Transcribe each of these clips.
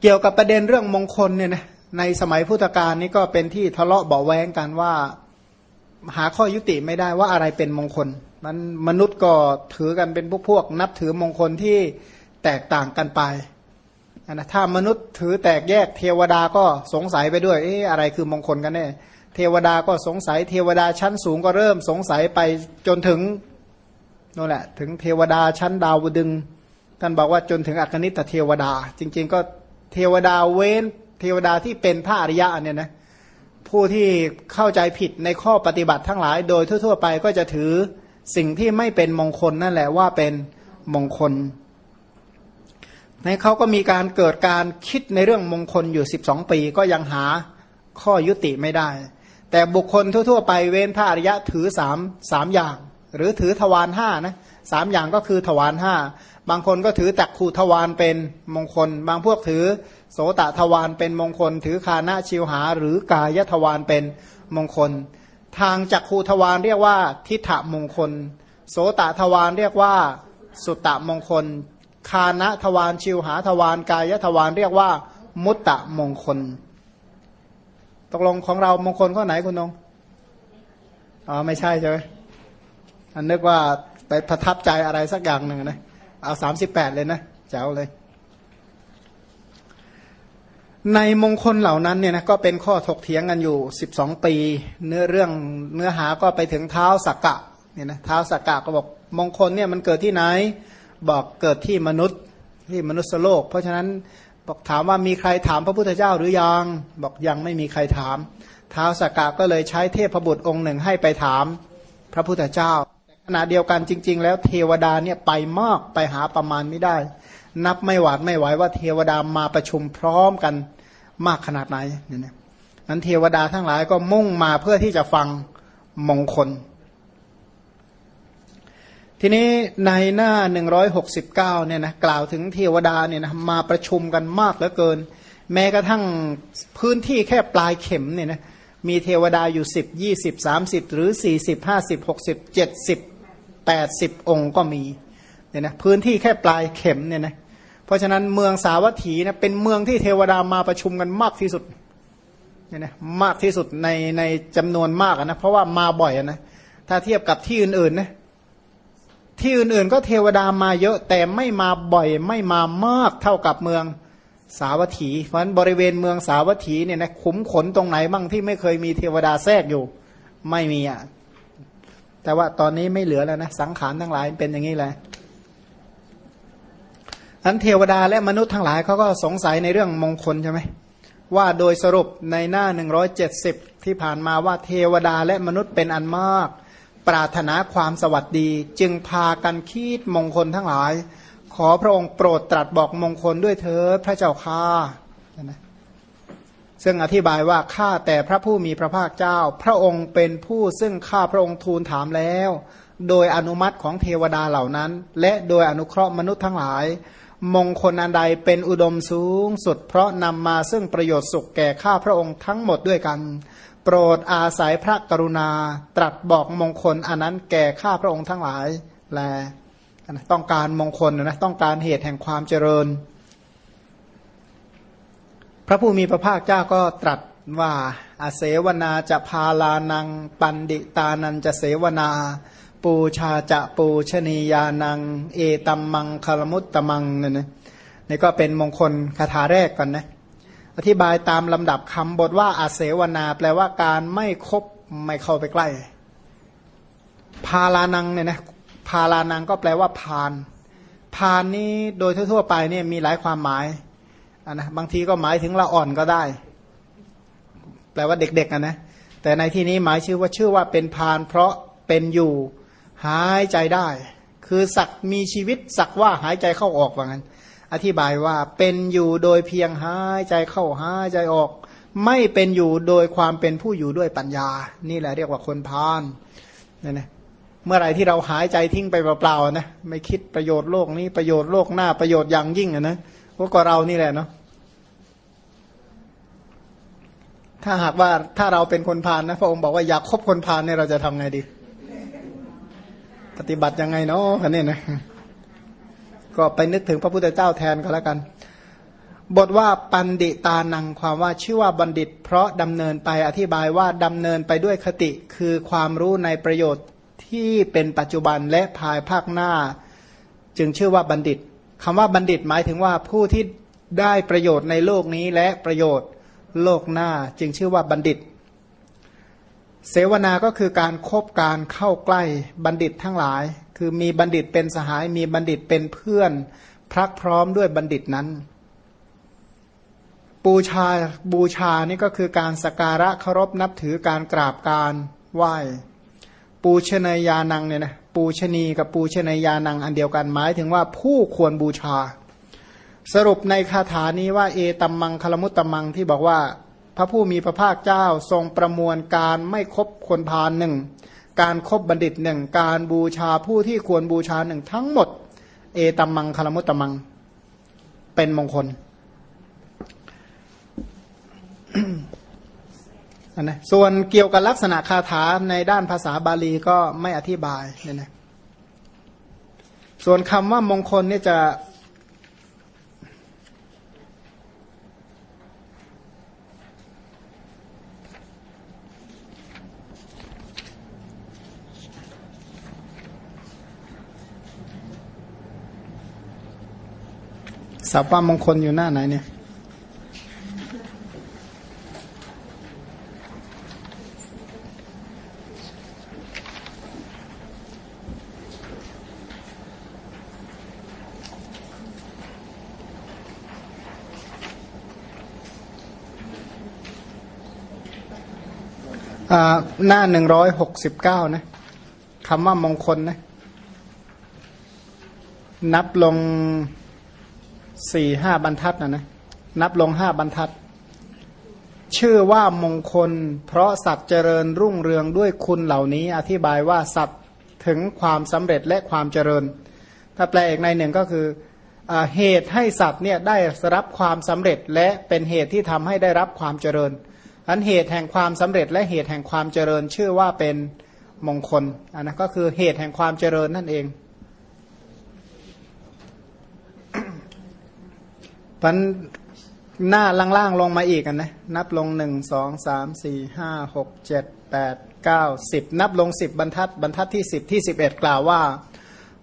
เกี่ยวกับประเด็นเรื่องมงคลเนี่ยนะในสมัยพุทธกาลนี่ก็เป็นที่ทะเลาะเบาแวงกันว่าหาข้อยุติไม่ได้ว่าอะไรเป็นมงคล มันมนุษย์ก็ถือกันเป็นพวกพวก นับถือมงคลที่แตกต่างกันไปนะถ้ามนุษย์ถือแตกแยกเทวดาก็สงสัยไปด้วยเอ๊ะอะไรคือมงคลกันแน่เทวดาก็สงสัย เทวดาชั้นสูงก็เริ่มสงสัยไปจนถึงนั่นแหละ ถึงเทวดาชั้นดาวดึงท่านบอกว่าจนถึงอัคนิตเทวดา จริง ๆ ก็ เทวดาเว้น เทวดาที่เป็นพระอริยะเนี่ยนะผู้ที่เข้าใจผิดในข้อปฏิบัติทั้งหลาย โดยทั่ว ๆ ไปก็จะถือสิ่งที่ไม่เป็นมงคลนั่นแหละว่าเป็นมงคลในเขาก็มีการเกิดการคิดในเรื่องมงคลอยู่ 12 ปีก็ยังหาข้อยุติไม่ได้ แต่บุคคลทั่ว ๆ ไปเว้นพระอริยะถือสามสามอย่าง หรือถือทวารห้านะสามอย่างก็คือทวารห้า บางคนก็ถือจักขูทวารเป็นมงคล บางพวกถือโสตทวารเป็นมงคล ถือคานะชิวหา หรือกายทวารเป็นมงคล ทางจักขูทวารเรียกว่าทิฏฐมงคล โสตทวารเรียกว่าสุตตมงคล คานะทวารชิวหาทวารกายทวารเรียกว่า มุตตะมงคล ตกลงของเรามงคลข้อไหนคุณนงอ๋อไม่ใช่ใช่ไหมอันนึกว่าไปประทับใจอะไรสักอย่างหนึ่งนะ เอาสามสิบแปดเลยนะเจ้าเลย ในมงคลเหล่านั้นเนี่ยนะก็เป็นข้อถกเถียงกันอยู่สิบสองปี เนื้อเรื่องเนื้อหาก็ไปถึงเท้าสักกะเนี่ยนะเท้าสักกะก็บอกมงคลเนี่ยมันเกิดที่ไหน บอกเกิดที่มนุษย์ที่มนุษย์โลก เพราะฉะนั้นบอกถามว่ามีใครถามพระพุทธเจ้าหรือยัง บอกยังไม่มีใครถาม เท้าวสกกะก็เลยใช้เทพบุตรองค์หนึ่งให้ไปถามพระพุทธเจ้า ณะเดียวกันจริง ๆ แล้วเทวดาเนี่ยไปมากไปหาประมาณไม่ได้ นับไม่หวาดไม่ไหวว่าเทวดามาประชุมพร้อมกันมากขนาดไหนเนี่ยนะนั้นเทวดาทั้งหลายก็มุ่งมาเพื่อที่จะฟังมงคล ทีนี้ในหน้า 169เนี่ยนะกล่าวถึงเทวดาเนี่ยนะมาประชุมกันมากเหลือเกิน แม้กระทั่งพื้นที่แค่ปลายเข็มเนี่ยนะมีเทวดาอยู่ 10 20 30 หรือ 40 50 60 70 80องค์ก็มีเนี่ยนะพื้นที่แค่ปลายเข็มเนี่ยนะเพราะฉะนั้นเมืองสาวัตถีนะเป็นเมืองที่เทวดามาประชุมกันมากที่สุดเนี่ยนะมากที่สุดในในจำนวนมากนะเพราะว่ามาบ่อยนะถ้าเทียบกับที่อื่นๆนะที่อื่นๆก็เทวดามาเยอะแต่ไม่มาบ่อยไม่มามากเท่ากับเมืองสาวัตถี เพราะฉะนั้นบริเวณเมืองสาวัตถีเนี่ยนะขุมขนตรงไหนบ้างที่ไม่เคยมีเทวดาแทรกอยู่ ไม่มีอะ แต่ว่าตอนนี้ไม่เหลือแล้วนะสังขารทั้งหลายเป็นอย่างนี้แหละนั้นเทวดาและมนุษย์ทั้งหลายเขาก็สงสัยในเรื่องมงคลใช่ไหมว่าโดยสรุปในหน้าหนึ่งร้อยเจ็ดสิบที่ผ่านมาว่าเทวดาและมนุษย์เป็นอันมาก ปรารถนาความสวัสดี จึงพากันคิดมงคลทั้งหลาย ขอพระองค์โปรดตรัสบอกมงคลด้วยเถิดพระเจ้าข้านะ ซึ่งอธิบายว่าข้าแต่พระผู้มีพระภาคเจ้า พระองค์เป็นผู้ซึ่งข้าพระองค์ทูลถามแล้ว โดยอนุมัติของเทวดาเหล่านั้น และโดยอนุเคราะห์มนุษย์ทั้งหลาย มงคลอันใดเป็นอุดมสูงสุด เพราะนำมาซึ่งประโยชน์สุขแก่ข้าพระองค์ทั้งหมดด้วยกัน โปรดอาศัยพระกรุณาตรัสบอกมงคลอันนั้นแก่ข้าพระองค์ทั้งหลายแลต้องการมงคลนะต้องการเหตุแห่งความเจริญ ระผู้มีพระภาคเจ้าก็ตรัสว่าอาเสวนาจะพาลานัง ปันดิตานันจะเสวนา ปูชาจะปูชนียานัง เอตัมมังคารมุตตมังเนี่ยนะนี่ก็เป็นมงคลคาถาแรกก่อนนะอธิบายตามลำดับคำบทว่าอาเสวนา แปลว่าการไม่คบไม่เข้าไปใกล้ พาลานังเนี่ยนะพาลานังก็แปลว่าพาน พานนี้โดยทั่วๆไปเนี่ยมีหลายความหมาย นนะบางทีก็หมายถึงละอ่อนก็ได้ แปลว่าเด็กๆนะนะแต่ในที่นี้หมายชื่อว่าชื่อว่าเป็นพานเพราะเป็นอยู่หายใจได้ คือสักมีชีวิตสักว่าหายใจเข้าออกว่างั้น อธิบายว่าเป็นอยู่โดยเพียงหายใจเข้าหายใจออก ไม่เป็นอยู่โดยความเป็นผู้อยู่ด้วยปัญญา นี่แหละเรียกว่าคนพาลนี่นะเมื่อไรที่เราหายใจทิ้งไปเปล่าๆนะไม่คิดประโยชน์โลกนี้ประโยชน์โลกหน้าประโยชน์อย่างยิ่งนะ ก็เรานี่แหละเนาะถ้าหากว่าถ้าเราเป็นคนพาลนะพระองค์บอกว่าอยากคบคนพาลเนี่ยเราจะทำไงดี ปฏิบัติยังไงเนาะคันนี้นะก็ไปนึกถึงพระพุทธเจ้าแทนก็แล้วกัน บทว่าปันดิตานังความว่าชื่อว่าบัณฑิต เพราะดำเนินไปอธิบายว่าดำเนินไปด้วยคติคือความรู้ในประโยชน์ที่เป็นปัจจุบันและภายภาคหน้า จึงชื่อว่าบัณฑิต คำว่าบัณฑิตหมายถึงว่าผู้ที่ได้ประโยชน์ในโลกนี้และประโยชน์โลกหน้าจึงชื่อว่าบัณฑิต เสวนาก็คือการครบการเข้าใกล้บัณฑิตทั้งหลาย คือมีบัณฑิตเป็นสหาย มีบัณฑิตเป็นเพื่อนพรักพร้อมด้วยบัณฑิตนั้นบูชาบูชานี่ก็คือการสการะเคารพนับถือการกราบการไหว้ ปูชนียานังเนี่ยนะปูชนีกับปูชนียานังอันเดียวกันหมายถึงว่าผู้ควรบูชา สรุปในคาถานี้ว่า เอตัมมังคลมุตตมังที่บอกว่า พระผู้มีพระภาคเจ้าทรงประมวลการไม่คบคนพาลหนึ่งการครบบัณฑิตหนึ่งการบูชาผู้ที่ควรบูชาหนึ่งทั้งหมด เอตัมมังคลมุตตมัง เป็นมงคล นะส่วนเกี่ยวกับลักษณะคาถาในด้านภาษาบาลีก็ไม่อธิบายเนี่ยนะส่วนคำว่ามงคลเนี่ยจะ สับว่ามงคลอยู่หน้าไหนเนี่ย หน้าหนึ่งร้อยหกสิบเก้านะคำว่ามงคลนะ นับลงสี่ห้าบรรทัดนะนะนับลงห้าบรรทัด ชื่อว่ามงคล เพราะสัตว์เจริญรุ่งเรืองด้วยคุณเหล่านี้ อธิบายว่าสัตว์ถึงความสำเร็จและความเจริญ ถ้าแปลอีกในหนึ่งก็คืออเหตุให้สัตว์เนี่ยได้รับความสำเร็จและเป็นเหตุที่ทำให้ได้รับความเจริญ อันเหตุแห่งความสำเร็จและเหตุแห่งความเจริญชื่อว่าเป็นมงคลอันนั้นก็คือเหตุแห่งความเจริญนั่นเองพันหน้าล่างๆลงมาอีกกันนะนับลงหนึ่งสองสามสี่ห้าหกเจ็ดแปดเก้าสิบนับลงสิบบรรทัด บรรทัดที่สิบที่สิบเอ็ดกล่าวว่า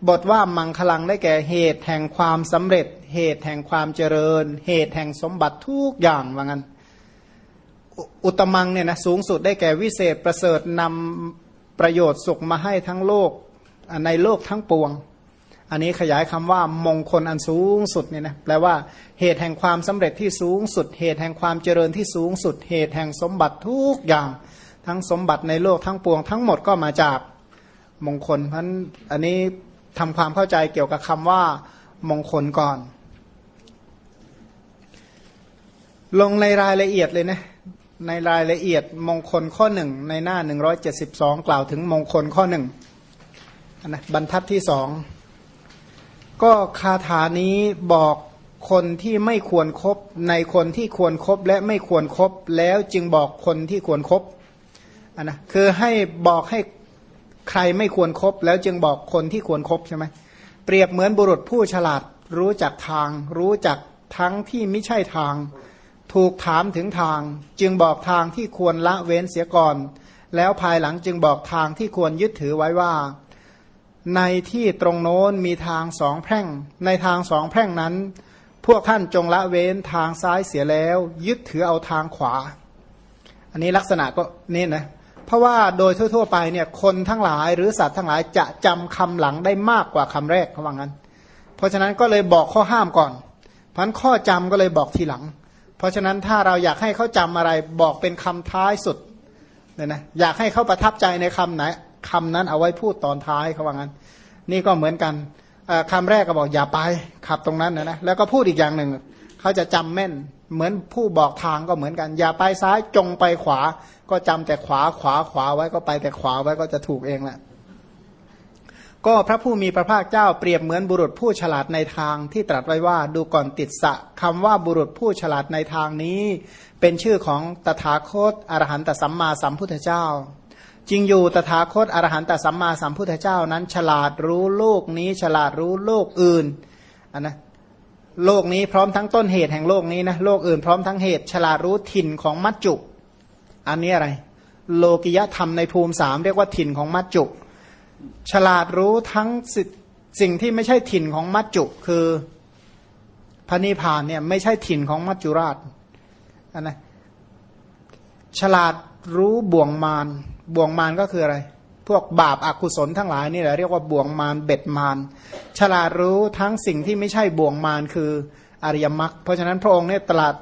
บทว่ามังคลังได้แก่เหตุแห่งความสำเร็จ เหตุแห่งความเจริญ เหตุแห่งสมบัติทุกอย่างว่างั้น อุตมังเนี่ยนะสูงสุดได้แก่วิเศษประเสริฐนำประโยชน์สุขมาให้ทั้งโลกในโลกทั้งปวง อันนี้ขยายคำว่ามงคลอันสูงสุดเนี่ยนะแปลว่าเหตุแห่งความสำเร็จที่สูงสุด เหตุแห่งความเจริญที่สูงสุด เหตุแห่งสมบัติทุกอย่าง ทั้งสมบัติในโลกทั้งปวง ทั้งหมดก็มาจากมงคลเพราะอันนี้ทำความเข้าใจเกี่ยวกับคำว่ามงคลก่อน ลงในรายละเอียดเลยนะ ในรายละเอียดมงคลข้อหนึ่งในหน้าหนึ่งร้อยเจ็ดสิบสองกล่าวถึงมงคลข้อหนึ่งนะบรรทัดที่สองก็คาถานี้บอกคนที่ไม่ควรครบในคนที่ควรครบและไม่ควรครบแล้วจึงบอกคนที่ควรครบนนะคือให้บอกให้ใครไม่ควรครบแล้วจึงบอกคนที่ควรครบใช่ไหมเปรียบเหมือนบุรุษผู้ฉลาดรู้จักทาง รู้จักทั้งที่ไม่ใช่ทาง ถูกถามถึงทาง จึงบอกทางที่ควรละเว้นเสียก่อน แล้วภายหลังจึงบอกทางที่ควรยึดถือไว้ว่า ในที่ตรงโน้นมีทางสองแพร่ง ในทางสองแพร่งนั้น พวกท่านจงละเว้นทางซ้ายเสียแล้ว ยึดถือเอาทางขวา อันนี้ลักษณะก็นี่นะเพราะว่าโดยทั่ว ๆ ไปเนี่ยคนทั้งหลายหรือสัตว์ทั้งหลายจะจำคำหลังได้มากกว่าคำแรกเขาว่างั้น เพราะฉะนั้นก็เลยบอกข้อห้ามก่อนพันข้อจำก็เลยบอกทีหลัง เพราะฉะนั้นถ้าเราอยากให้เขาจำอะไรบอกเป็นคำท้ายสุดเนี่ยนะอยากให้เขาประทับใจในคำไหนคำนั้นเอาไว้พูดตอนท้ายเขาว่างั้น นี่ก็เหมือนกันคำแรกก็บอกอย่าไปขับตรงนั้นนะนะแล้วก็พูดอีกอย่างหนึ่งเขาจะจำแม่นเหมือนผู้บอกทางก็เหมือนกัน อย่าไปซ้ายจงไปขวา ก็จำแต่ขวาขวาขวาไว้ก็ไปแต่ขวาไว้ก็จะถูกเองแหละ ก็พระผู้มีพระภาคเจ้าเปรียบเหมือนบุรุษผู้ฉลาดในทางที่ตรัสไว้ว่าดูก่อนติดสะคำว่าบุรุษผู้ฉลาดในทางนี้ เป็นชื่อของตถาคตอรหันตสัมมาสัมพุทธเจ้าจริงอยู่ตถาคตอรหันตสัมมาสัมพุทธเจ้านั้น ฉลาดรู้โลกนี้ฉลาดรู้โลกอื่นอันนะโลกนี้พร้อมทั้งต้นเหตุแห่งโลกนี้นะโลกอื่นพร้อมทั้งเหตุ ฉลาดรู้ถิ่นของมัจจุ อันนี้อะไร โลกิยธรรมในภูมิสามเรียกว่าถิ่นของมัจจุ ฉลาดรู้ทั้งสิ่งที่ไม่ใช่ถิ่นของมัจจุ คือพระนิพพานเนี่ยไม่ใช่ถิ่นของมัจจุราชนนะฉลาดรู้บ่วงมารบ่วงมารก็คืออะไร พวกบาปอากุศลทั้งหลายนี่แหละเรียกว่าบ่วงมารเบ็ดมารฉลาดรู้ทั้งสิ่งที่ไม่ใช่บ่วงมารคืออริยมรรคเพราะฉะนั้นพระองค์เนี่ยตลาด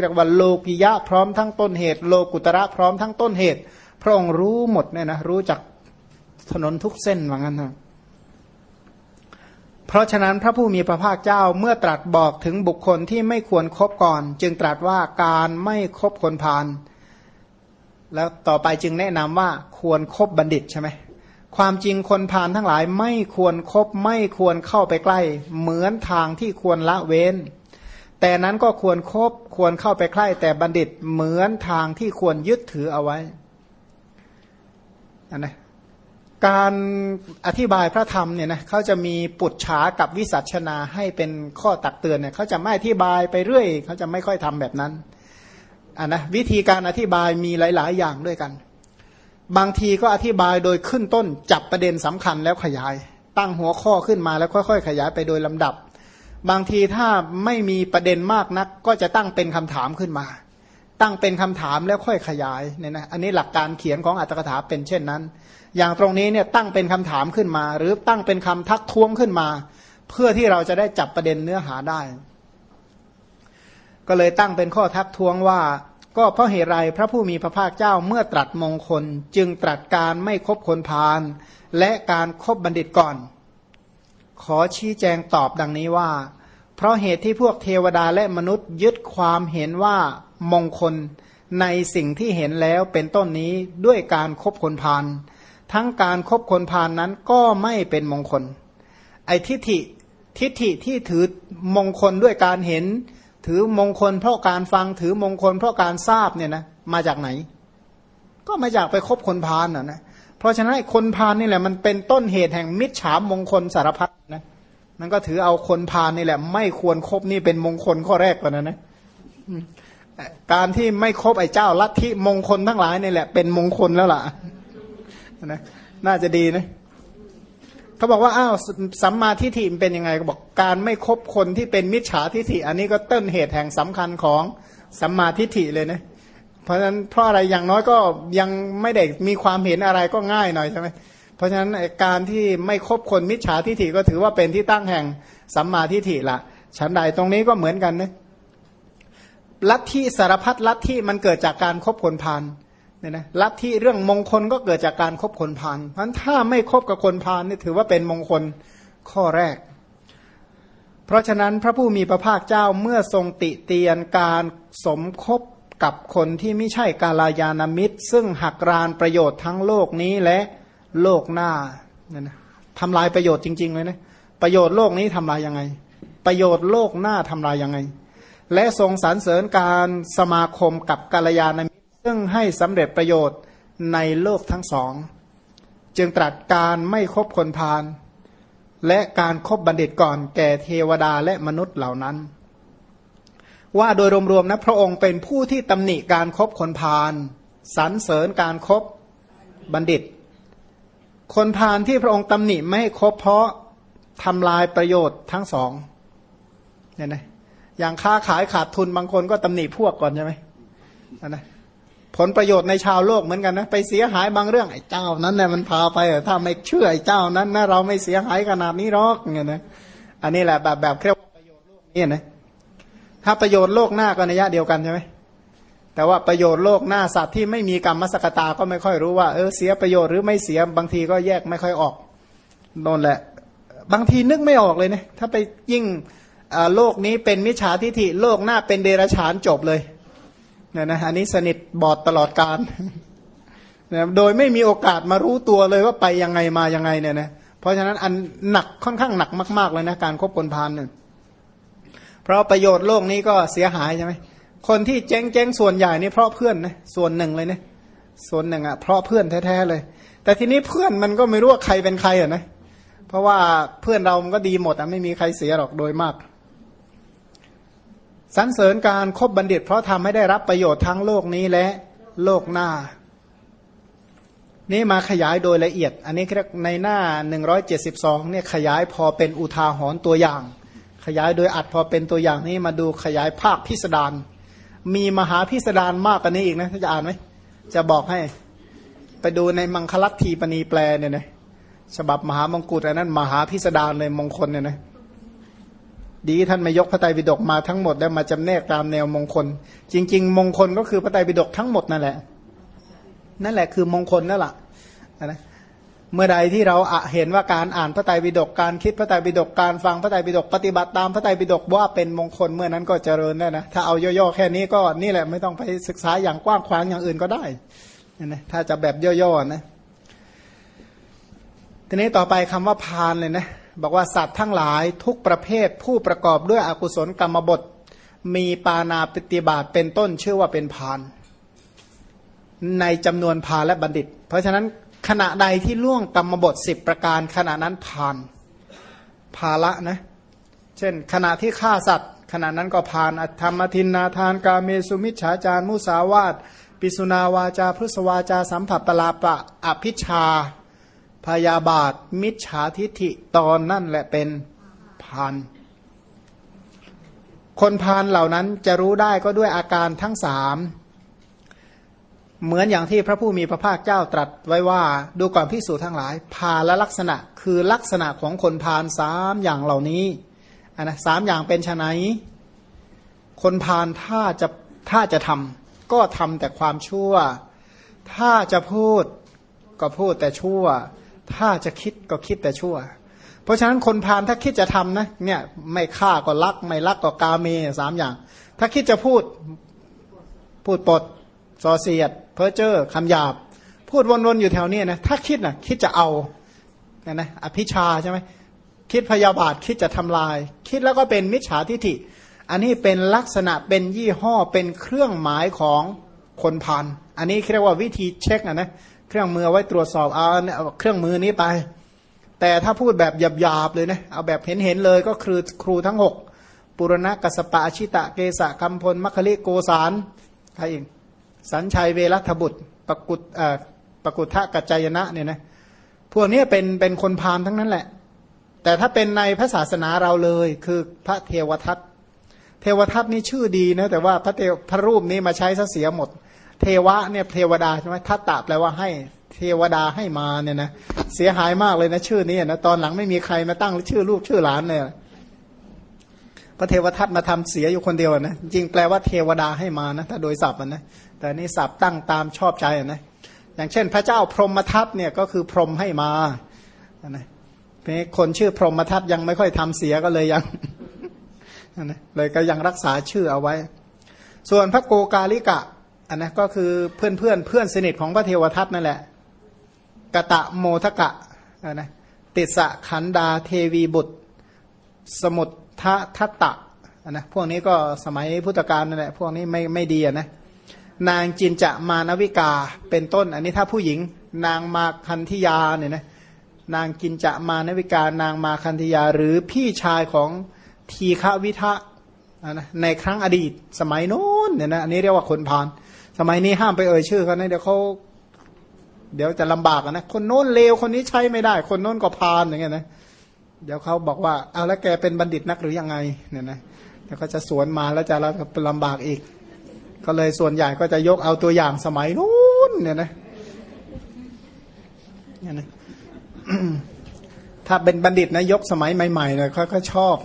เรียกว่าโลกิยะพร้อมทั้งต้นเหตุ โลกุตระพร้อมทั้งต้นเหตุ พระองค์รู้หมดเนี่ยนะรู้จัก ถนนทุกเส้นว่างั้นนะเพราะฉะนั้นพระผู้มีพระภาคเจ้าเมื่อตรัสบอกถึงบุคคลที่ไม่ควรครบก่อน จึงตรัสว่าการไม่คบคนพาลแล้วต่อไปจึงแนะนำว่าควรครบบัณฑิตใช่ไหมความจริงคนพาลทั้งหลายไม่ควรครบไม่ควรเข้าไปใกล้ เหมือนทางที่ควรละเว้น แต่นั้นก็ควรครบควรเข้าไปใกล้ แต่บัณฑิตเหมือนทางที่ควรยึดถือเอาไว้นะ การอธิบายพระธรรมเนี่ยนะเขาจะมีปุจฉากับวิสัชนาให้เป็นข้อตักเตือนเนี่ยเขาจะไม่อธิบายไปเรื่อยเขาจะไม่ค่อยทำแบบนั้นอ่านะวิธีการอธิบายมีหลาย ๆ อย่างด้วยกัน บางทีก็อธิบายโดยขึ้นต้นจับประเด็นสำคัญแล้วขยาย ตั้งหัวข้อขึ้นมาแล้วค่อย ๆ ขยายไปโดยลำดับ บางทีถ้าไม่มีประเด็นมากนัก ก็จะตั้งเป็นคำถามขึ้นมา ตั้งเป็นคำถามแล้วค่อยขยายเนี่ยนะอันนี้หลักการเขียนของอัตถกถาเป็นเช่นนั้น อย่างตรงนี้เนี่ยตั้งเป็นคำถามขึ้นมา หรือตั้งเป็นคำทักท้วงขึ้นมา เพื่อที่เราจะได้จับประเด็นเนื้อหาได้ ก็เลยตั้งเป็นข้อทักท้วงว่า ก็เพราะเหตุไรพระผู้มีพระภาคเจ้าเมื่อตรัสมงคล จึงตรัสการไม่คบคนพาลและการครบบัณฑิตก่อน ขอชี้แจงตอบดังนี้ว่า เพราะเหตุที่พวกเทวดาและมนุษย์ยึดความเห็นว่ามงคลในสิ่งที่เห็นแล้วเป็นต้นนี้ด้วยการครบคนพาล ทั้งการครบคนพานนั้นก็ไม่เป็นมงคล ไอ้ทิฏฐิทิฏฐิที่ถือมงคลด้วยการเห็น ถือมงคลเพราะการฟังถือมงคลเพราะการทราบเนี่ยนะมาจากไหน ก็มาจากไปคบคนพานนะนะเพราะฉะนั้นคนพานนี่แหละมันเป็นต้นเหตุแห่งมิจฉามงคลสารพัดนะมันก็ถือเอาคนพานนี่แหละ ไม่ควรครบนี่เป็นมงคลข้อแรกก่อนนะนะการที่ไม่ครบไอ้เจ้าลัทธิมงคลทั้งหลายนี่แหละเป็นมงคลแล้วล่ะ นะน่าจะดีนะเขาบอกว่าอ้าวสัมมาทิฏฐิเป็นยังไงก็บอกการไม่คบคนที่เป็นมิจฉาทิฏฐิ อันนี้ก็ต้นเหตุแห่งสำคัญของสัมมาทิฏฐิเลยนะเพราะฉะนั้นเพราะอะไรอย่างน้อยก็ยังไม่ได้มีความเห็นอะไรก็ง่ายหน่อยใช่ไหมเพราะฉะนั้นการที่ไม่คบคนมิจฉาทิฏฐิก็ถือว่าเป็นที่ตั้งแห่งสัมมาทิฏฐิละฉันใดตรงนี้ก็เหมือนกันนะลัทธิสารพัดลัทธิมันเกิดจากการครบคนพาน เนี่ยนะลัทธิเรื่องมงคลก็เกิดจากการครบคนพาลเพราะถ้าไม่คบกับคนพาลนี่ถือว่าเป็นมงคลข้อแรก เพราะฉะนั้นพระผู้มีพระภาคเจ้าเมื่อทรงติเตียนการสมคบกับคนที่ไม่ใช่กาลายานามิตร ซึ่งหักรานประโยชน์ทั้งโลกนี้และโลกหน้าเนี่ยนะทำลายประโยชน์จริง ๆ เลยนะประโยชน์โลกนี้ทำลายยังไง ประโยชน์โลกหน้าทำลายยังไง และทรงสรรเสริญการสมาคมกับกาลยานามิตร ซึ่งให้สำเร็จประโยชน์ในโลกทั้งสอง จึงตรัสการไม่คบคนพาลและการครบบัณฑิตก่อนแก่เทวดาและมนุษย์เหล่านั้น ว่าโดยรวมๆนะพระองค์เป็นผู้ที่ตำหนิการครบคนพาลสรรเสริญการครบบัณฑิต คนพาลที่พระองค์ตำหนิไม่คบเพราะทำลายประโยชน์ทั้งสองเนี่ยนะอย่างค้าขายขาดทุนบางคนก็ตำหนิพวกก่อนใช่ไหมนะ ผลประโยชน์ในชาวโลกเหมือนกันนะไปเสียหายบางเรื่องไอ้เจ้านั้นเนี่ยมันพาไปถ้าไม่เชื่อไอ้เจ้านั้นนะเราไม่เสียหายขนาดนี้หรอกเงี้ยนะอันนี้แหละแบบแบบเรียกว่าประโยชน์โลกนี่นะถ้าประโยชน์โลกหน้าก็ในยะเดียวกันใช่ไหมแต่ว่าประโยชน์โลกหน้าสัตว์ที่ไม่มีกรรมมสกตาก็ไม่ค่อยรู้ว่าเออเสียประโยชน์หรือไม่เสียบางทีก็แยกไม่ค่อยออกน่นแหละ บางทีนึกไม่ออกเลยนะถ้าไปยิ่งโลกนี้เป็นมิจฉาทิฐิโลกหน้าเป็นเดรัจฉานจบเลย เนี่ยนะอันนี้สนิทบอดตลอดการนะโดยไม่มีโอกาสมารู้ตัวเลยว่าไปยังไงมายังไงเนี่ยนะเพราะฉะนั้นอันหนักค่อนข้างหนักมาก ๆ เลยนะการคบคนพาลเนี่ยเพราะประโยชน์โลกนี้ก็เสียหายใช่ไหมคนที่เจ๊งเจ๊งส่วนใหญ่นี่เพราะเพื่อนนะส่วนหนึ่งเลยนะส่วนหนึ่งอะเพราะเพื่อนแท้ๆเลย แต่ทีนี้เพื่อนมันก็ไม่รู้ว่าใครเป็นใครอะนะเพราะว่าเพื่อนเรามันก็ดีหมดอะไม่มีใครเสียหรอกโดยมาก สรรเสริญการครบบัณฑิต เพราะทำให้ได้รับประโยชน์ทั้งโลกนี้และโลกหน้า นี่มาขยายโดยละเอียด อันนี้ในหน้า 172เนี่ยขยายพอเป็นอุทาหรณ์ตัวอย่าง ขยายโดยอัดพอเป็นตัวอย่างนี้มาดูขยายภาคพิสดารมีมหาพิสดารมากกว่านี้อีกนะจะอ่านไหมจะบอกให้ ไปดูในมังคลัตทีปณีแปลเนี่ยนะฉบับมหามงกุฎอันนั้น มหาพิสดารเลยมงคลเนี่ยนะ ดีท่านไม่ยกพระไตรปิฎกมาทั้งหมดแล้วมาจำแนกตามแนวมงคล จริง ๆ มงคลก็คือพระไตรปิฎกทั้งหมดนั่นแหละ นั่นแหละคือมงคลนั่นแหละนะเมื่อใดที่เราเห็นว่าการอ่านพระไตรปิฎกการคิดพระไตรปิฎกการฟังพระไตรปิฎกปฏิบัติตามพระไตรปิฎกว่าเป็นมงคลเมื่อนั้นก็เจริญได้นะถ้าเอาย่อๆแค่นี้ก็นี่แหละไม่ต้องไปศึกษาอย่างกว้างขวางอย่างอื่นก็ได้นะถ้าจะแบบย่อๆนะทีนี้ต่อไปคำว่าพานเลยนะ บอกว่าสัตว์ทั้งหลายทุกประเภทผู้ประกอบด้วยอกุศลกรรมบท มีปานาปฏิบาตเป็นต้นชื่อว่าเป็นพาน ในจำนวนพานและบัณฑิต เพราะฉะนั้นขณะใดที่ล่วงกรรมบทสิบประการขณะนั้นพานภาละนะ เช่น ขณะที่ฆ่าสัตว์ ขณะนั้นก็พานธรรมทินนาทานกาเมสุมิชฌาจารมุสาวาตปิสุนาวาจาพุสวาจาสัมผัสปลาปะอภิชา พยาบาท มิจฉาทิฐิตอนนั่นแหละเป็นพานคนพานเหล่านั้นจะรู้ได้ก็ด้วยอาการทั้งสามเหมือนอย่างที่พระผู้มีพระภาคเจ้าตรัสไว้ว่า ดูก่อนพิสูจนทั้งหลาย พาและลักษณะคือลักษณะของคนพานสามอย่างเหล่านี้อันนะสามอย่างเป็นชนไนคนพานถ้าจะถ้าจะทำก็ทำแต่ความชั่ว ถ้าจะพูดก็พูดแต่ชั่ว ถ้าจะคิดก็คิดแต่ชั่ว เพราะฉะนั้นคนพาลถ้าคิดจะทำนะเนี่ยไม่ฆ่าก็ลัก ไม่ลักก็กาเมสามอย่าง ถ้าคิดจะพูดพูดปดซอเสียด เพ้อเจ้อคำหยาบ พูดวนๆอยู่แถวนี้นะถ้าคิดนะคิดจะเอานะอภิชาใช่ไหมคิดพยาบาทคิดจะทำลาย คิดแล้วก็เป็นมิจฉาทิฐิ อันนี้เป็นลักษณะเป็นยี่ห้อเป็นเครื่องหมายของคนพานอันนี้เรียกว่าวิธีเช็คนะนะ เครื่องมือไว้ตรวจสอบเอาเครื่องมือนี้ไป แต่ถ้าพูดแบบหยาบๆเลยนะเอาแบบเห็นๆเลยก็คือครูทั้งหกปุรณะกัสปะชิตะเกษะคำพลมัคคิโกสารใครอีกสัญชัยเวรัตบุตรปกุตปกุทะกัจจายนะเนี่ยนะพวกนี้เป็นเป็นคนพาลทั้งนั้นแหละ แต่ถ้าเป็นในพระศาสนาเราเลยคือพระเทวทัตเทวทัตนี่ชื่อดีนะแต่ว่าพระเทวพระรูปนี้มาใช้ซะเสียหมด เทวะเนี่ยเทวดาใช่ไหมทัตตะแปลว่าให้เทวดาให้มาเนี่ยนะเสียหายมากเลยนะชื่อนี้นะตอนหลังไม่มีใครมาตั้งชื่อลูกชื่อหลานเลยพระเทวทัตมาทำเสียอยู่คนเดียวนะจริงแปลว่าเทวดาให้มานะถ้าโดยศัพท์นะแต่นี่ศัพท์ตั้งตามชอบใจนะอย่างเช่น พระเจ้าพรหมทัตเนี่ยก็คือพรหมให้มานะคนชื่อพรหมทัตยังไม่ค่อยทำเสียก็เลยยังนะเลยก็ยังรักษาชื่อเอาไว้ ส่วนพระโกกาลิกะ อันนะก็คือเพื่อนเพื่อนเพื่อนสนิทของพระเทวทัตนั่นแหละกะตะโมทกะนะติสะขันดาเทวีบุตร สมุททะทัตตะนะพวกนี้ก็สมัยพุทธกาลนั่นแหละพวกนี้ไม่ไม่ดีนะนางจินจะมานวิกาเป็นต้น อันนี้ถ้าผู้หญิงนางมาคันธิยาเนี่ยนะนางกินจะมานวิกานางมาคันธิยา หรือพี่ชายของทีฆวิทะนะในครั้งอดีตสมัยโน้นเนี่ยนะอันนี้เรียกว่าคนพาน สมัยนี้ห้ามไปเอ่ยชื่อเขานะเดี๋ยวเขาเดี๋ยวจะลำบากนะคนโน้นเลวคนนี้ใช้ไม่ได้ คนโน้นก็พานอย่างเงี้ยนะเดี๋ยวเขาบอกว่าเอาแล้วแกเป็นบัณฑิตนักหรือยังไงเนี่ยนะเดี๋ยวเขาจะสวนมาแล้วจะลำบากอีก ก็เลยส่วนใหญ่ก็จะยกเอาตัวอย่างสมัยนู้นเนี่ยนะเนี่ยนะถ้าเป็นบัณฑิตนะยกสมัยใหม่ๆเนี่ยเขาก็ชอบ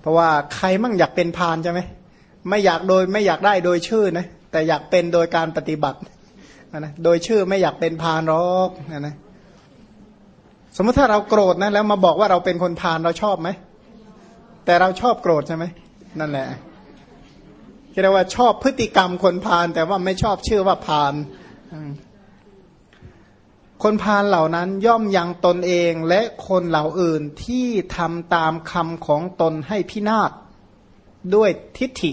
เพราะว่าใครมั่งอยากเป็นพานใช่ไหม ไม่อยากโดยไม่อยากได้โดยชื่อนะแต่อยากเป็นโดยการปฏิบัตินะโดยชื่อไม่อยากเป็นพานหรอกนะนะสมมติถ้าเราโกรธนะแล้วมาบอกว่าเราเป็นคนพานเราชอบไหมแต่เราชอบโกรธใช่ไหมนั่นแหละเรียกว่าชอบพฤติกรรมคนพานแต่ว่าไม่ชอบชื่อว่าพานคนพานเหล่านั้นย่อมยังตนเองและคนเหล่าอื่นที่ทำตามคำของตนให้พินาศด้วยทิฏฐิ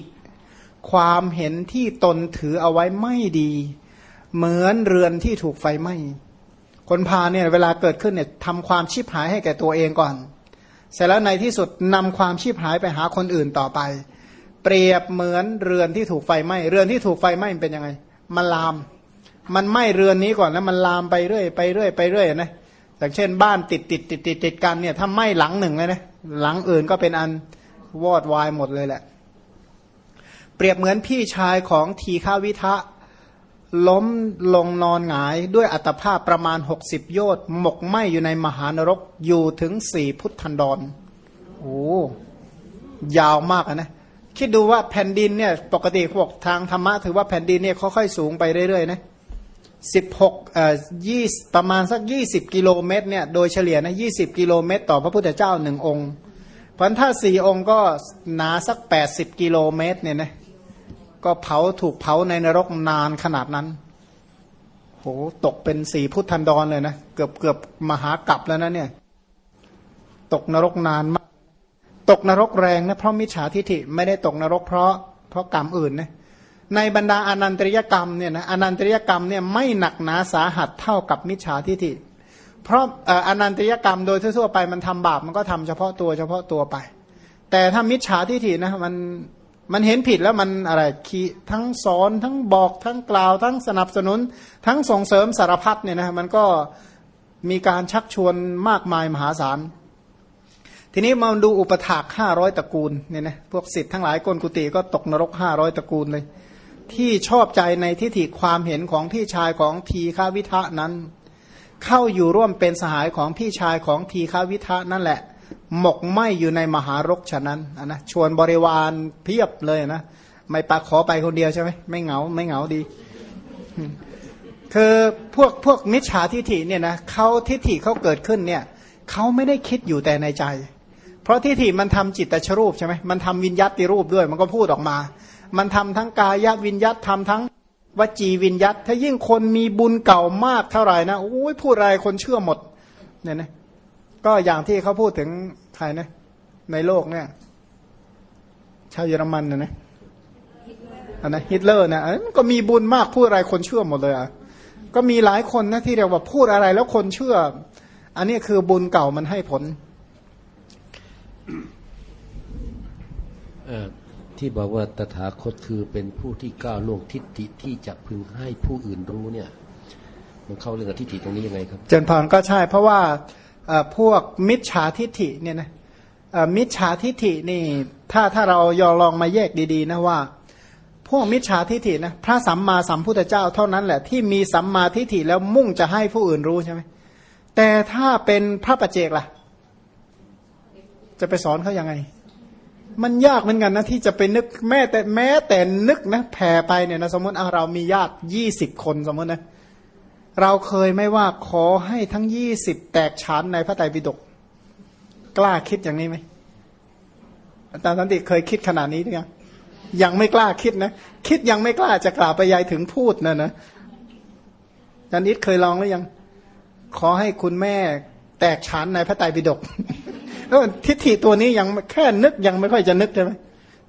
ความเห็นที่ตนถือเอาไว้ไม่ดี เหมือนเรือนที่ถูกไฟไหม้คนพาเนี่ยเวลาเกิดขึ้นเนี่ยทำความชิบหายให้แก่ตัวเองก่อน เสร็จแล้วในที่สุดนำความชีพหายไปหาคนอื่นต่อไป เปรียบเหมือนเรือนที่ถูกไฟไหม้เรือนที่ถูกไฟไหม้เป็นยังไง มันลาม มันไหม้เรือนนี้ก่อนแล้วมันลามไปเรื่อยไปเรื่อยไปเรื่อยนะอย่างเช่น บ้านติดติดติดติดติดกันเนี่ยถ้าไหม้หลังหนึ่งเลยนะหลังอื่นก็เป็นอันวอดวายหมดเลยแหละ เปรียบเหมือนพี่ชายของทีฆาวิทะ ล้มลงนอนหงายด้วยอัตภาพประมาณหกสิบโยชน์หมกไหมอยู่ในมหานรกอยู่ถึงสี่พุทธันดรโอ้ยาวมากนะคิดดูว่าแผ่นดินเนี่ยปกติพวกทางธรรมะถือว่าแผ่นดินเนี่ยค่อยๆสูงไปเรื่อยๆนะสิบหกเอ่อยี่ประมาณสักยี่สิบกิโลเมตรเนี่ยโดยเฉลี่ยนะยี่สิบกิโลเมตร ต่อพระพุทธเจ้าหนึ่งองค์ เพราะถ้าสี่องค์ก็หนาสักแปดสิบกิโลเมตรเนี่ยนะ ก็เผาถูกเผาในนรกนานขนาดนั้นโหตกเป็นสี่พุทธันดรเลยนะเกือบเกือบมหากรัปแล้วนะเนี่ย ตกนรกนานมาก ตกนรกแรงนะเพราะมิจฉาทิฐิไม่ได้ตกนรกเพราะเพราะกรรมอื่นนะในบรรดาอนันตริยกรรมเนี่ยนะอนันตริยกรรมเนี่ยไม่หนักหนาสาหัสเท่ากับมิจฉาทิฐิ เพราะอนันตริยกรรมโดยทั่วไปมันทำบาปมันก็ทำเฉพาะตัวเฉพาะตัวไป แต่ถ้ามิจฉาทิฐินะมัน มันเห็นผิดแล้วมันอะไรขีทั้งสอนทั้งบอกทั้งกล่าว ทั้งสนับสนุน ทั้งส่งเสริมสารพัดเนี่ยนะมันก็มีการชักชวนมากมายมหาศาล ทีนี้มาดูอุปถากห้าร้อยตระกูลเนี่ยนะพวกสิทธิ์ทั้งหลายกนกุติก็ตกนรกห้าร้อยตระกูลเลย ที่ชอบใจในทิฏฐิความเห็นของพี่ชายของทีฆาวิทะนั้น เข้าอยู่ร่วมเป็นสหายของพี่ชายของทีฆาวิทะนั่นแหละ หมกไหมอยู่ในมหารกฉะนั้นนะชวนบริวารเพียบเลยนะไม่ปาขอไปคนเดียวใช่ไหมไม่เหงาไม่เหงาดี คือพวกพวกมิจฉาทิฐิเนี่ยนะเขาทิฐิเขาเกิดขึ้นเนี่ยเขาไม่ได้คิดอยู่แต่ในใจ เพราะทิฐิมันทำจิตตชรูปใช่ไหมมันทำวิญญัติรูปด้วย มันก็พูดออกมา มันทำทั้งกายวิญญัตทำทั้งวจีวิญญัตถ้ายิ่งคนมีบุญเก่ามากเท่าไหร่นะโอ้ยพูดอะไรคนเชื่อหมดเนี่ยนะ ก็อย่างที่เขาพูดถึงใครนะ ในโลกเนี่ย ชาวเยอรมันนะนะอันนะฮิตเลอร์นะก็มีบุญมากพูดอะไรคนเชื่อหมดเลยอะก็มีหลายคนนะที่เรียกว่าพูดอะไรแล้วคนเชื่อ อันนี้คือบุญเก่ามันให้ผลที่บอกว่าตถาคตคือเป็นผู้ที่ก้าวล่วงทิฏฐิที่จะพึงให้ผู้อื่นรู้เนี่ย มันเข้าเรื่องทิฏฐิตรงนี้ยังไงครับ เจนพรก็ใช่ เพราะว่า พวกมิจฉาทิฐิเนี่ยนะมิจฉาทิฐินี่ถ้าถ้าเรายอลองมาแยกดีๆนะว่า พวกมิจฉาทิฐินะพระสัมมาสัมพุทธเจ้าเท่านั้นแหละที่มีสัมมาทิฐิแล้วมุ่งจะให้ผู้อื่นรู้ใช่ไหมแต่ถ้าเป็นพระประเจกล่ะ จะไปสอนเขายังไง มันยากเหมือนกันนะที่จะไปนึกแม้แต่แม้แต่นึกนะแผ่ไปเนี่ยนะสมมติเรามีญาติยี่สิบคนสมมตินะ เราเคยไม่ว่าขอให้ทั้งยี่สิบแตกฉานในพระไตรปิฎกกล้าคิดอย่างนี้ไหมอาจารย์สันติเคยคิดขนาดนี้หรือยังยังไม่กล้าคิดนะ คิดยังไม่กล้าจะกล่าวไปยายถึงพูดนะนะอาจารย์นิดเคยลองหรือยัง ขอให้คุณแม่แตกฉานในพระไตรปิฎกทิฏฐิตัวนี้ยังแค่นึกยังไม่ค่อยจะนึกใช่ไหม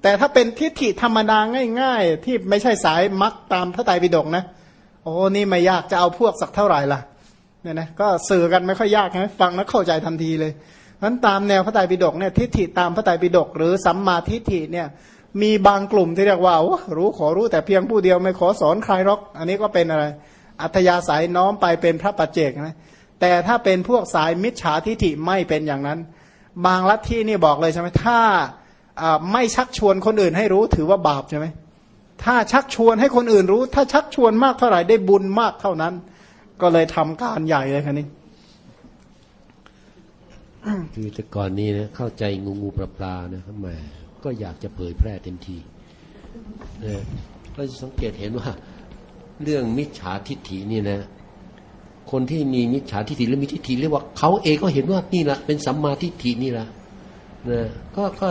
แต่ถ้าเป็นทิฏฐิธรรมดาง่าย ๆ ที่ไม่ใช่สายมักตามพระไตรปิฎกนะ โอ้นี่ไม่ยากจะเอาพวกสักเท่าไหร่ล่ะเนี่ยนะก็สื่อกันไม่ค่อยยากนะฟังแล้วเข้าใจทันทีเลยนั้นตามแนวพระไตรปิฎกเนี่ยทิฏฐิตามพระไตรปิฎกหรือสัมมาทิฏฐิเนี่ยมีบางกลุ่มที่เรียกว่ารู้ขอรู้แต่เพียงผู้เดียวไม่ขอสอนใครหรอก อันนี้ก็เป็นอะไร อัธยาศัยน้อมไปเป็นพระปัจเจกนะแต่ถ้าเป็นพวกสายมิจฉาทิฏฐิไม่เป็นอย่างนั้น บางลัทธินี่บอกเลยใช่ไหมถ้าไม่ชักชวนคนอื่นให้รู้ถือว่าบาปใช่ไหม ถ้าชักชวนให้คนอื่นรู้ ถ้าชักชวนมากเท่าไหร่ได้บุญมากเท่านั้น ก็เลยทำการใหญ่เลยคันนี้คือแต่ก่อนนี้นะเข้าใจงูงูปลาปลานะครับแม่ก็อยากจะเผยแพร่เต็มทีนะเราจะสังเกตเห็นว่า เรื่องมิจฉาทิฏฐินี่นะ คนที่มีมิจฉาทิฏฐิหรือมิทิฏฐิเรียกว่าเขาเองก็เห็นว่านี่แหละเป็นสัมมาทิฏฐินี่แหละนะก็ก็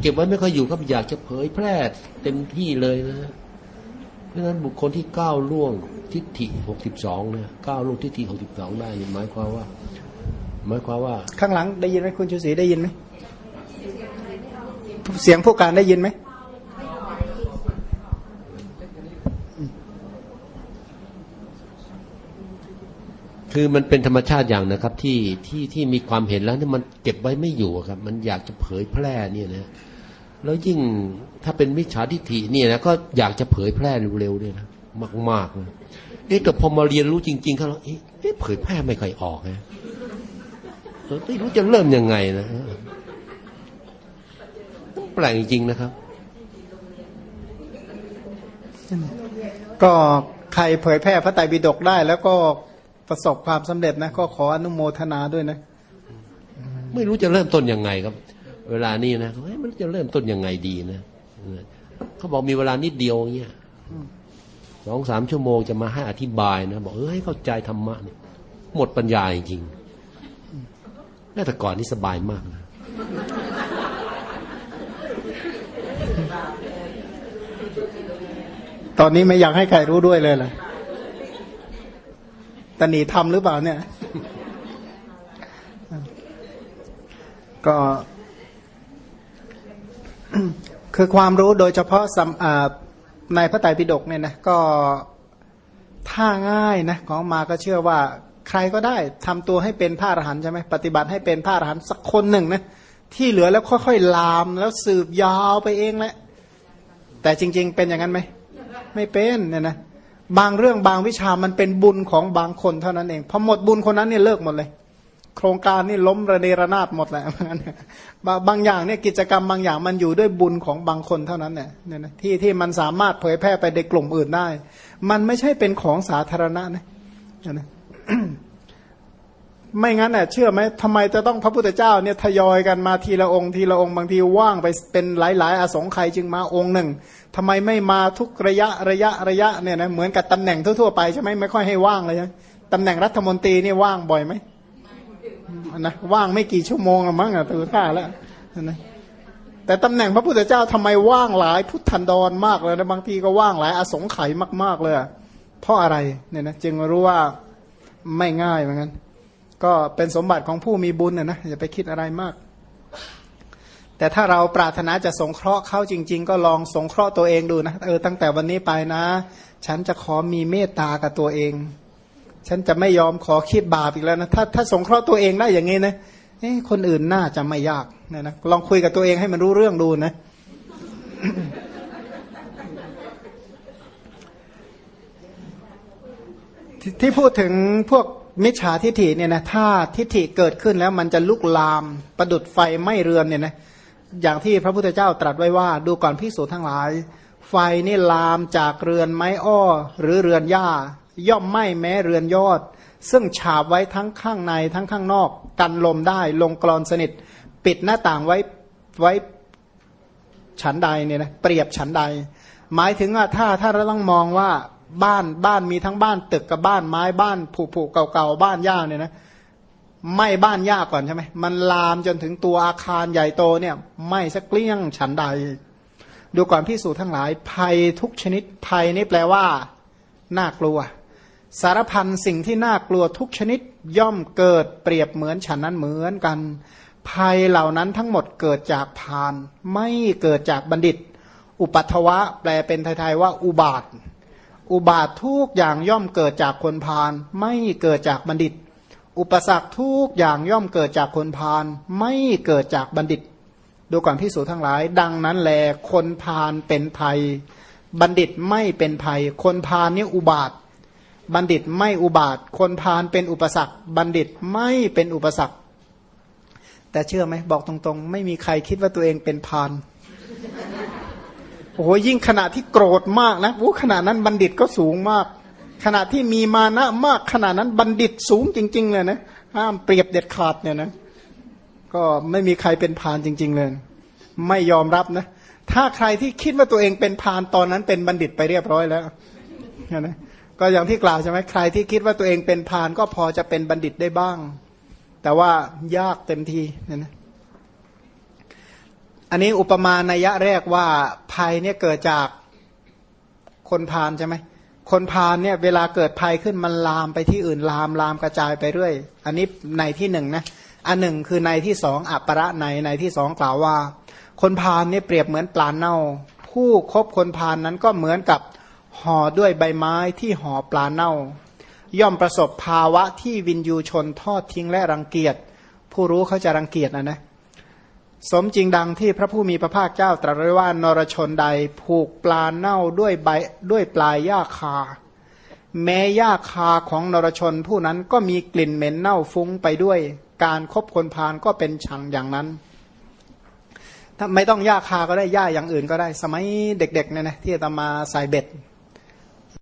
เก็บไว้ไม่ค่อยอยู่ครับอยากจะเผยแพร่เต็มที่เลยนะ เพราะฉะนั้นบุคคลที่ก้าวล่วงทิฏฐิหกสิบสองนะก้าวล่วงทิฏฐิหกสิบสองได้หมายความว่า หมายความว่า ข้างหลังได้ยินไหมคุณชูศรีได้ยินไหมเสียงผู้การได้ยินไหม คือมันเป็นธรรมชาติอย่างนะครับ ที่ที่ที่มีความเห็นแล้วเนี่ยมันเก็บไว้ไม่อยู่ครับ มันอยากจะเผยแพร่เนี่ยนะแล้วยิ่งถ้าเป็นมิจฉาทิฏฐิเนี่ยนะก็อยากจะเผยแพร่เร็วๆด้วยนะมากๆนะเอ๊ะแต่พอมาเรียนรู้จริงๆเขาเอ๊ะเผยแพร่ไม่ค่อยออกนะไม่รู้จะเริ่มยังไงนะแปลกจริงๆนะครับ ก็ใครเผยแพร่พระไตรปิฎกได้แล้วก็ ประสบความสำเร็จนะก็ขออนุโมทนาด้วยนะ ไม่รู้จะเริ่มต้นยังไงครับ เวลานี้นะเฮ้ยมันจะเริ่มต้นยังไงดีนะเขาบอกมีเวลานิดเดียวเงี้ยสองสามชั่วโมงจะมาให้อธิบายนะบอกเออให้เข้าใจธรรมะเนี่ยหมดปัญญาจริงๆน่าแต่ก่อนนี่สบายมากนะตอนนี้ไม่อยากให้ใครรู้ด้วยเลยล่ะ ตนีทำหรือเปล่าเนี่ย ก็คือความรู้โดยเฉพาะในพระไตรปิฎกเนี่ยนะก็ถ้าง่ายนะของมาก็เชื่อว่าใครก็ได้ทำตัวให้เป็นพระอรหันต์ใช่ไหมปฏิบัติให้เป็นพระอรหันต์สักคนหนึ่งนะที่เหลือแล้วค่อยๆลามแล้วสืบยาวไปเองแหละแต่จริง ๆ เป็นอย่างนั้นไหมไม่เป็นเนี่ยนะ บางเรื่องบางวิชามันเป็นบุญของบางคนเท่านั้นเองพอหมดบุญคนนั้นเนี่ยเลิกหมดเลย โครงการนี่ล้มระเนระนาดหมดแหละบางอย่างเนี่ยกิจกรรมบางอย่างมันอยู่ด้วยบุญของบางคนเท่านั้นเนี่ยนะที่ที่มันสามารถเผยแพร่ไปในกลุ่มอื่นได้ มันไม่ใช่เป็นของสาธารณะนะนะ ไม่งั้นน่ะเชื่อไหมทำไมจะต้องพระพุทธเจ้าเนี่ยทยอยกันมาทีละองค์ทีละองค์บางทีว่างไปเป็นหลาย ๆ อสงไขยจึงมาองค์หนึ่งทำไมไม่มาทุกระยะระยะระยะเนี่ยนะเหมือนกับตำแหน่งทั่ว ๆ ไปใช่ไหมไม่ค่อยให้ว่างเลยใช่ตำแหน่งรัฐมนตรีนี่ว่างบ่อยไหมนะว่างไม่กี่ชั่วโมงมั้งอะตือท่าแล้วนะแต่ตำแหน่งพระพุทธเจ้าทำไมว่างหลายพุทธันดรมากเลยนะบางทีก็ว่างหลายอสงไขยมาก ๆเลยเพราะอะไรเนี่ยนะจึงรู้ว่าไม่ง่ายเหมือนกัน ก็เป็นสมบัติของผู้มีบุญนะนะอย่าไปคิดอะไรมาก แต่ถ้าเราปรารถนาจะสงเคราะห์เขาจริง ๆ ก็ลองสงเคราะห์ตัวเองดูนะเออตั้งแต่วันนี้ไปนะ ฉันจะขอมีเมตตากับตัวเอง ฉันจะไม่ยอมขอคิดบาปอีกแล้วนะถ้าถ้าสงเคราะห์ตัวเองได้อย่างนี้นะเอ้คนอื่นน่าจะไม่ยากเนี่ยนะลองคุยกับตัวเองให้มันรู้เรื่องดูนะที่พูดถึงพวก มิจฉาทิฐิเนี่ยนะถ้าทิฐิเกิดขึ้นแล้วมันจะลุกลามประดุดไฟไม้เรือนเนี่ยนะอย่างที่พระพุทธเจ้าตรัสไว้ว่า ดูก่อนพิสูจทั้งหลาย ไฟนี่ลามจากเรือนไม้อ้อ หรือเรือนหญ้า ย่อมไหม้แม้เรือนยอด ซึ่งฉาบไว้ทั้งข้างในทั้งข้างนอก กันลมได้ลงกรอนสนิท ปิดหน้าต่างไว้ไว้ฉันใดเนี่ยนะเปรียบฉันใด หมายถึงว่าถ้าถ้าเราต้องมองว่า บ้านบ้านมีทั้งบ้านตึกกับบ้านไม้บ้านผุผุเก่าๆบ้านย่าเนี่ยนะไม่บ้านยากก่อนใช่ไหมมันลามจนถึงตัวอาคารใหญ่โตเนี่ยไม่สักเกลี้ยงฉันใด ดูก่อนพิสูจน์ทั้งหลาย ภัยทุกชนิดภัยนี่แปลว่า น่ากลัว สารพันสิ่งที่น่ากลัวทุกชนิดย่อมเกิดเปรียบเหมือนฉันนั้นเหมือนกัน ภัยเหล่านั้นทั้งหมดเกิดจากพาน ไม่เกิดจากบัณฑิต อุปัตวะ แปลเป็นไทยๆว่า อุบาท อุบาททุกอย่างย่อมเกิดจากคนพาลไม่เกิดจากบัณฑิต อุปสรรคทุกอย่างย่อมเกิดจากคนพาลไม่เกิดจากบัณฑิต ดูก่อนพิสูจทั้งหลาย ดังนั้นแลคนพาลเป็นภัย บัณฑิตไม่เป็นภัย คนพาลนี่อุบาท บัณฑิตไม่อุบาท คนพาลเป็นอุปสรรค บัณฑิตไม่เป็นอุปสรรค แต่เชื่อไหมบอกตรงๆ ไม่มีใครคิดว่าตัวเองเป็นพาล อ้โหยิ่งขณะที่โกรธมากนะโอ้ขณะนั้นบัณฑิตก็สูงมาก ขณะที่มีมานะมากขณะนั้นบัณฑิตสูงจริง ๆ เลยนะห้ามเปรียบเด็ดขาดเนี่ยนะก็ไม่มีใครเป็นพานจริง ๆ เลย ไม่ยอมรับนะ ถ้าใครที่คิดว่าตัวเองเป็นพานตอนนั้นเป็นบัณฑิตไปเรียบร้อยแล้วนะก็อย่างที่กล่าวใช่ไหมใครที่คิดว่าตัวเองเป็นพานก็พอจะเป็นบัณฑิตได้บ้าง แต่ว่ายากเต็มทีเนี่ยนะ อันนี้อุปมาในยะแรกว่าภัยเนี่ยเกิดจากคนพาลใช่ไหมคนพาลเนี่ยเวลาเกิดภัยขึ้นมันลามไปที่อื่นลามลามกระจายไปเรื่อย อันนี้ในที่หนึ่งนะอันหนึ่งคือในที่สองอัปประในในที่สองกล่าวว่า คนพาลเนี่ยเปรียบเหมือนปลาเน่า ผู้คบคนพาลนนั้นก็เหมือนกับห่อด้วยใบไม้ที่ห่อปลาเน่า ย่อมประสบภาวะที่วินยูชนทอดทิ้งและรังเกียจ ผู้รู้เขาจะรังเกียจนะนะ สมจริงดังที่พระผู้มีพระภาคเจ้าตรัสไว้ว่านรชนใดผูกปลาเน่าด้วยใบด้วยปลายหญ้าคา แม้หญ้าคาของนรชนผู้นั้นก็มีกลิ่นเหม็นเน่าฟุ้งไปด้วย การคบคนพาลก็เป็นชังอย่างนั้น ถ้าไม่ต้องหญ้าคาก็ได้หญ้าอย่างอื่นก็ได้ สมัยเด็กๆเนี่ยนะที่ตามาใส่เบ็ด